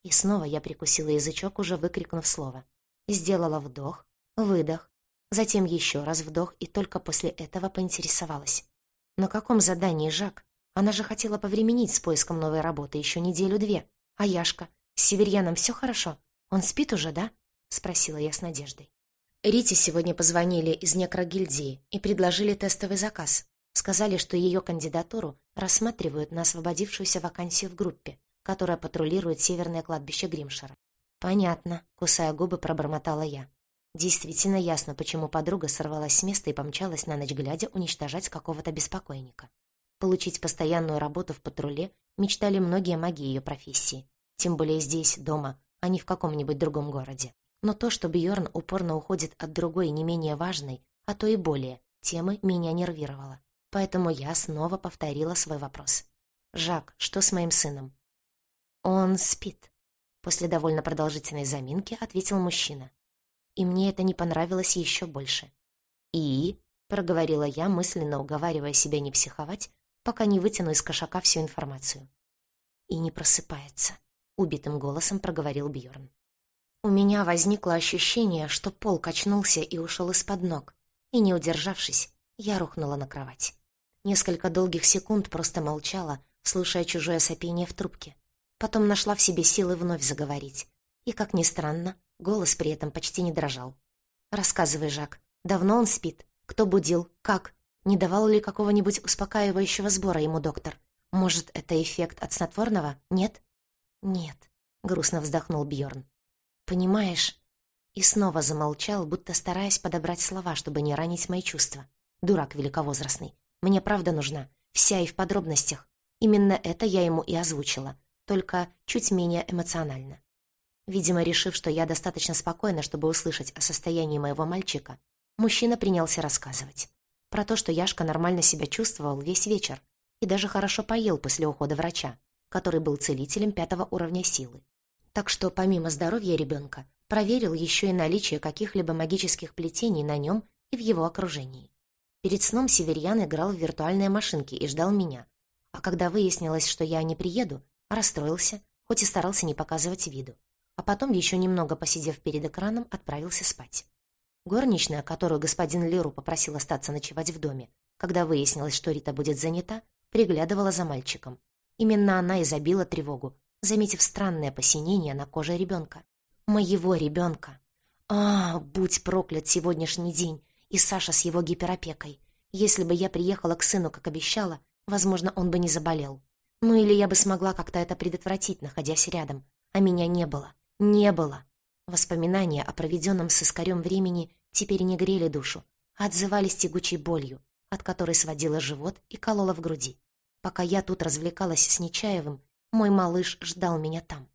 S1: И снова я прикусила язычок, уже выкрикнув слово. Сделала вдох, выдох, затем еще раз вдох и только после этого поинтересовалась. «На каком задании, Жак? Она же хотела повременить с поиском новой работы еще неделю-две. А Яшка? С Северьяном все хорошо? Он спит уже, да?» — спросила я с надеждой. Рите сегодня позвонили из некрогильдии и предложили тестовый заказ. Сказали, что ее кандидатуру рассматривают на освободившуюся вакансию в группе, которая патрулирует северное кладбище Гримшера. «Понятно», — кусая губы, пробормотала я. Действительно ясно, почему подруга сорвалась с места и помчалась на ночь глядя уничтожать какого-то беспокойника. Получить постоянную работу в патруле мечтали многие маги ее профессии. Тем более здесь, дома, а не в каком-нибудь другом городе. Но то, что Бьорн упорно уходит от другой, не менее важной, а то и более, темы меня нервировало. Поэтому я снова повторила свой вопрос. «Жак, что с моим сыном?» «Он спит», — после довольно продолжительной заминки ответил мужчина и мне это не понравилось еще больше. «И?» — проговорила я, мысленно уговаривая себя не психовать, пока не вытяну из кошака всю информацию. «И не просыпается», — убитым голосом проговорил Бьорн. У меня возникло ощущение, что пол качнулся и ушел из-под ног, и, не удержавшись, я рухнула на кровать. Несколько долгих секунд просто молчала, слушая чужое сопение в трубке. Потом нашла в себе силы вновь заговорить. И, как ни странно, Голос при этом почти не дрожал. «Рассказывай, Жак. Давно он спит? Кто будил? Как? Не давал ли какого-нибудь успокаивающего сбора ему доктор? Может, это эффект от снотворного? Нет?» «Нет», — грустно вздохнул Бьорн. «Понимаешь...» И снова замолчал, будто стараясь подобрать слова, чтобы не ранить мои чувства. Дурак великовозрастный. Мне правда нужна. Вся и в подробностях. Именно это я ему и озвучила, только чуть менее эмоционально. Видимо, решив, что я достаточно спокойна, чтобы услышать о состоянии моего мальчика, мужчина принялся рассказывать. Про то, что Яшка нормально себя чувствовал весь вечер и даже хорошо поел после ухода врача, который был целителем пятого уровня силы. Так что помимо здоровья ребенка, проверил еще и наличие каких-либо магических плетений на нем и в его окружении. Перед сном Северьян играл в виртуальные машинки и ждал меня. А когда выяснилось, что я не приеду, расстроился, хоть и старался не показывать виду а потом, еще немного посидев перед экраном, отправился спать. Горничная, которую господин Леру попросил остаться ночевать в доме, когда выяснилось, что Рита будет занята, приглядывала за мальчиком. Именно она и забила тревогу, заметив странное посинение на коже ребенка. Моего ребенка. А, будь проклят сегодняшний день, и Саша с его гиперопекой. Если бы я приехала к сыну, как обещала, возможно, он бы не заболел. Ну или я бы смогла как-то это предотвратить, находясь рядом. А меня не было. Не было. Воспоминания о проведенном с Искарем времени теперь не грели душу, а отзывались тягучей болью, от которой сводила живот и колола в груди. Пока я тут развлекалась с Нечаевым, мой малыш ждал меня там.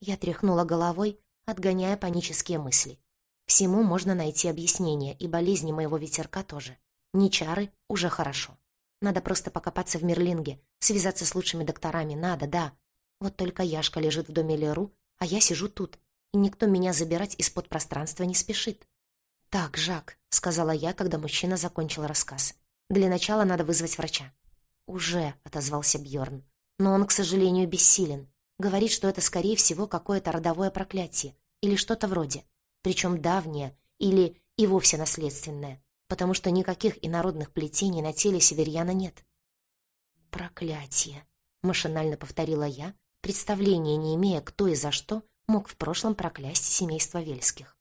S1: Я тряхнула головой, отгоняя панические мысли. Всему можно найти объяснение, и болезни моего ветерка тоже. Не чары, уже хорошо. Надо просто покопаться в Мерлинге, связаться с лучшими докторами, надо, да. Вот только Яшка лежит в доме Леру а я сижу тут, и никто меня забирать из-под пространства не спешит. «Так, Жак», — сказала я, когда мужчина закончил рассказ. «Для начала надо вызвать врача». «Уже», — отозвался Бьорн. «Но он, к сожалению, бессилен. Говорит, что это, скорее всего, какое-то родовое проклятие или что-то вроде. Причем давнее или и вовсе наследственное, потому что никаких инородных плетений на теле северьяна нет». «Проклятие», — машинально повторила я, представления не имея, кто и за что мог в прошлом проклясть семейство Вельских.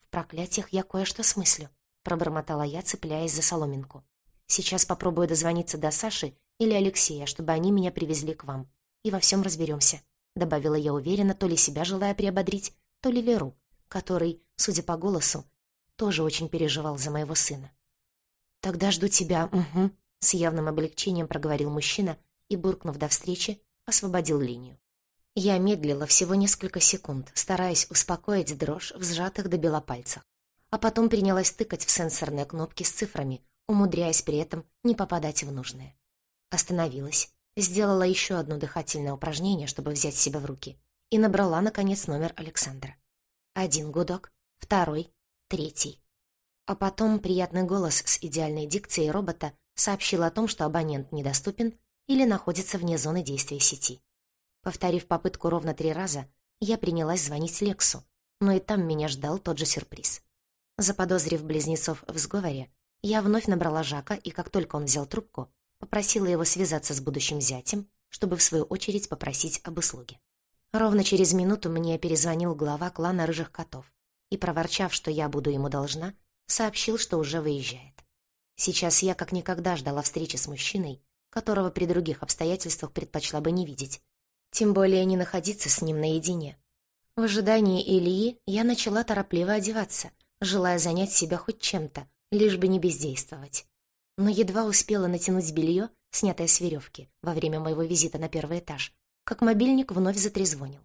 S1: «В проклятиях я кое-что смыслю», — пробормотала я, цепляясь за соломинку. «Сейчас попробую дозвониться до Саши или Алексея, чтобы они меня привезли к вам. И во всем разберемся», — добавила я уверенно, то ли себя желая приободрить, то ли Леру, который, судя по голосу, тоже очень переживал за моего сына. «Тогда жду тебя, угу», — с явным облегчением проговорил мужчина и, буркнув до встречи, освободил линию. Я медлила всего несколько секунд, стараясь успокоить дрожь в сжатых до бела пальцах. А потом принялась тыкать в сенсорные кнопки с цифрами, умудряясь при этом не попадать в нужные. Остановилась, сделала еще одно дыхательное упражнение, чтобы взять себя в руки, и набрала, наконец, номер Александра. Один гудок, второй, третий. А потом приятный голос с идеальной дикцией робота сообщил о том, что абонент недоступен или находится вне зоны действия сети. Повторив попытку ровно три раза, я принялась звонить Лексу, но и там меня ждал тот же сюрприз. Заподозрив близнецов в сговоре, я вновь набрала Жака, и как только он взял трубку, попросила его связаться с будущим зятем, чтобы в свою очередь попросить об услуге. Ровно через минуту мне перезвонил глава клана Рыжих Котов и, проворчав, что я буду ему должна, сообщил, что уже выезжает. Сейчас я как никогда ждала встречи с мужчиной, которого при других обстоятельствах предпочла бы не видеть, тем более не находиться с ним наедине. В ожидании Ильи я начала торопливо одеваться, желая занять себя хоть чем-то, лишь бы не бездействовать. Но едва успела натянуть белье, снятое с веревки, во время моего визита на первый этаж, как мобильник вновь затрезвонил.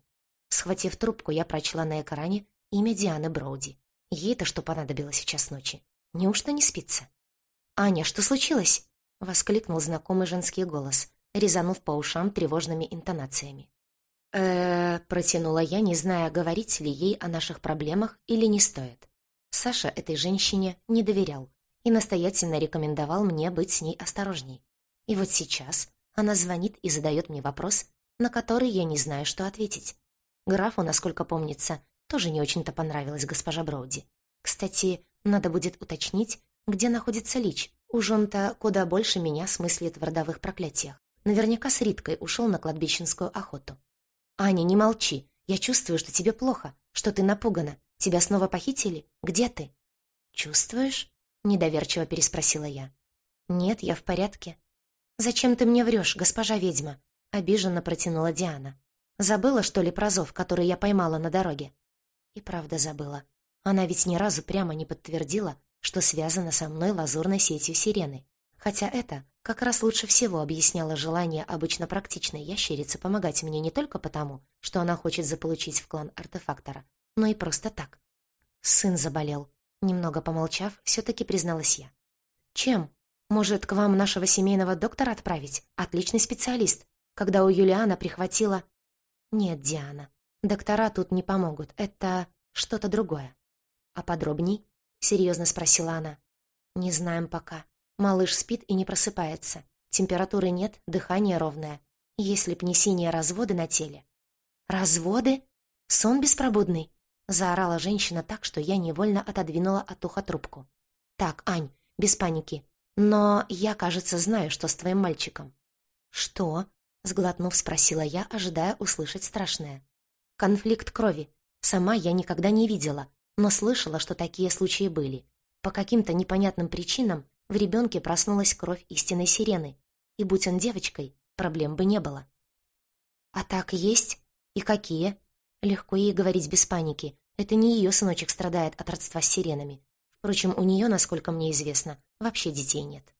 S1: Схватив трубку, я прочла на экране имя Дианы Броуди. Ей-то что понадобилось в час ночи? Неужто не спится? «Аня, что случилось?» — воскликнул знакомый женский голос, резанув по ушам тревожными интонациями. э протянула я, не зная, говорить ли ей о наших проблемах или не стоит. Саша этой женщине не доверял и настоятельно рекомендовал мне быть с ней осторожней. И вот сейчас она звонит и задает мне вопрос, на который я не знаю, что ответить. Графу, насколько помнится, тоже не очень-то понравилась госпожа Броуди. Кстати, надо будет уточнить, где находится Лич. Уж он-то куда больше меня смыслит в родовых проклятиях. Наверняка с Риткой ушел на кладбищенскую охоту. «Аня, не молчи. Я чувствую, что тебе плохо, что ты напугана. Тебя снова похитили? Где ты?» «Чувствуешь?» — недоверчиво переспросила я. «Нет, я в порядке». «Зачем ты мне врешь, госпожа ведьма?» — обиженно протянула Диана. «Забыла, что ли, про зов, который я поймала на дороге?» И правда забыла. Она ведь ни разу прямо не подтвердила, что связана со мной лазурной сетью сирены. Хотя это как раз лучше всего объясняло желание обычно практичной ящерицы помогать мне не только потому, что она хочет заполучить в клан артефактора, но и просто так. Сын заболел. Немного помолчав, все-таки призналась я. «Чем? Может, к вам нашего семейного доктора отправить? Отличный специалист. Когда у Юлиана прихватила...» «Нет, Диана, доктора тут не помогут. Это что-то другое». «А подробней?» — серьезно спросила она. «Не знаем пока. Малыш спит и не просыпается. Температуры нет, дыхание ровное. Если б не синие разводы на теле». «Разводы? Сон беспробудный?» — заорала женщина так, что я невольно отодвинула от уха трубку. «Так, Ань, без паники. Но я, кажется, знаю, что с твоим мальчиком». «Что?» — сглотнув, спросила я, ожидая услышать страшное. «Конфликт крови. Сама я никогда не видела, но слышала, что такие случаи были. По каким-то непонятным причинам в ребенке проснулась кровь истинной сирены, и будь он девочкой, проблем бы не было». «А так есть? И какие?» Легко ей говорить без паники. Это не ее сыночек страдает от родства с сиренами. Впрочем, у нее, насколько мне известно, вообще детей нет.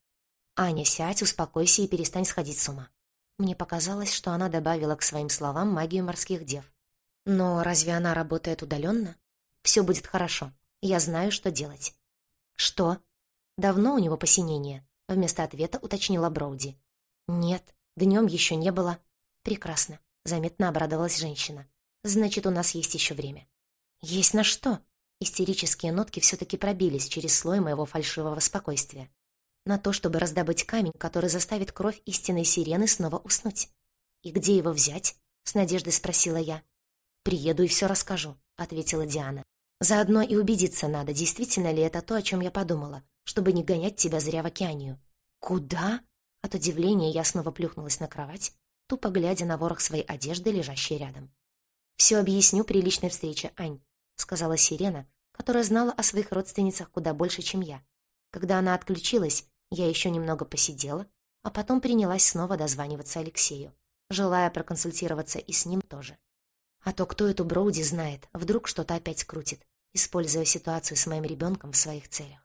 S1: «Аня, сядь, успокойся и перестань сходить с ума». Мне показалось, что она добавила к своим словам магию морских дев. Но разве она работает удаленно? Все будет хорошо. Я знаю, что делать. Что? Давно у него посинение? Вместо ответа уточнила Броуди. Нет, днем еще не было. Прекрасно. Заметно обрадовалась женщина. Значит, у нас есть еще время. Есть на что? Истерические нотки все-таки пробились через слой моего фальшивого спокойствия. На то, чтобы раздобыть камень, который заставит кровь истинной сирены снова уснуть. «И где его взять?» — с надеждой спросила я. «Приеду и все расскажу», — ответила Диана. «Заодно и убедиться надо, действительно ли это то, о чем я подумала, чтобы не гонять тебя зря в океанию». «Куда?» От удивления я снова плюхнулась на кровать, тупо глядя на ворох своей одежды, лежащей рядом. «Все объясню при личной встрече, Ань. — сказала Сирена, которая знала о своих родственницах куда больше, чем я. Когда она отключилась, я еще немного посидела, а потом принялась снова дозваниваться Алексею, желая проконсультироваться и с ним тоже. А то кто эту Броуди знает, вдруг что-то опять крутит, используя ситуацию с моим ребенком в своих целях.